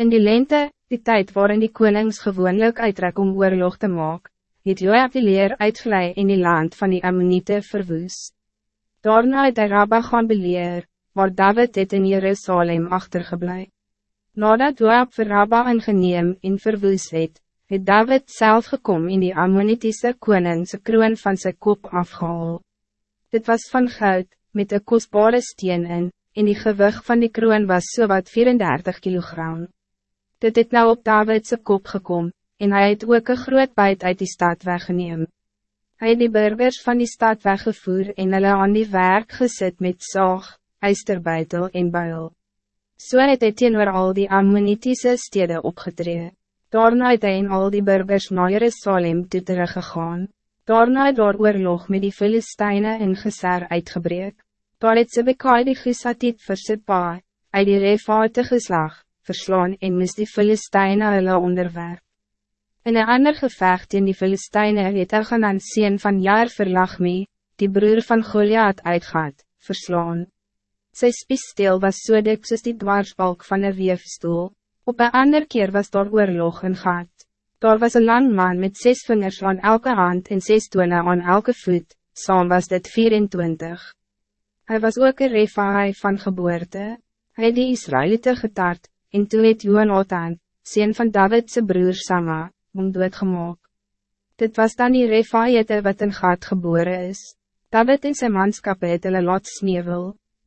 In die lente, die tijd waarin die konings gewoonlijk uitrek om oorlog te maak, het Joab die leer uitvlei in die land van die Ammonite verwoes. Daarna het hy Rabba gaan beleer, waar David het in Jerusalem achtergeblij. Nadat Joab vir Rabba ingeneem en verwoes het, het David zelf gekomen in die Ammonitiese koningse kroon van zijn kop afgehaal. Dit was van goud, met een kostbare steen in, en die gewicht van die kroon was so wat 34 kilogram. Dit het nou op Davidse kop gekom, en hij het ook een groot buit uit die stad weggeneem. Hij het die burgers van die stad weggevoer en hulle aan die werk gezet met zaag, ijsterbeitel en buil. So het hy teenoor al die Ammonitiese stede opgetreden. Daarna het hy en al die burgers na Jerusalem toe teruggegaan. Daarna het daar oorlog met die Filisteine in Geser uitgebreek. Daar het sy bekaai die Gisatiet vir sy pa, uit die Refate geslag, verslaan en mis die Filisteine hulle onderwerp. In een ander gevecht in die Filisteine het Elganan sien van jaar verlagmi, die broer van Goliath uitgaat, verslaan. Sy spiessteel was so dik soos die dwarsbalk van een weefstoel. Op een ander keer was daar oorlog in gat. Daar was een lang man met zes vingers aan elke hand en zes toene aan elke voet, saam was dit 24. Hij was ook een refaai van geboorte. Hij die Israëlieten getart, en toe het Jonathan, sien van Davidse broer Sama, om doodgemaak. Dit was dan die refaaiete wat in gat geboren is. David en zijn manskap het hulle laat sneeuwel.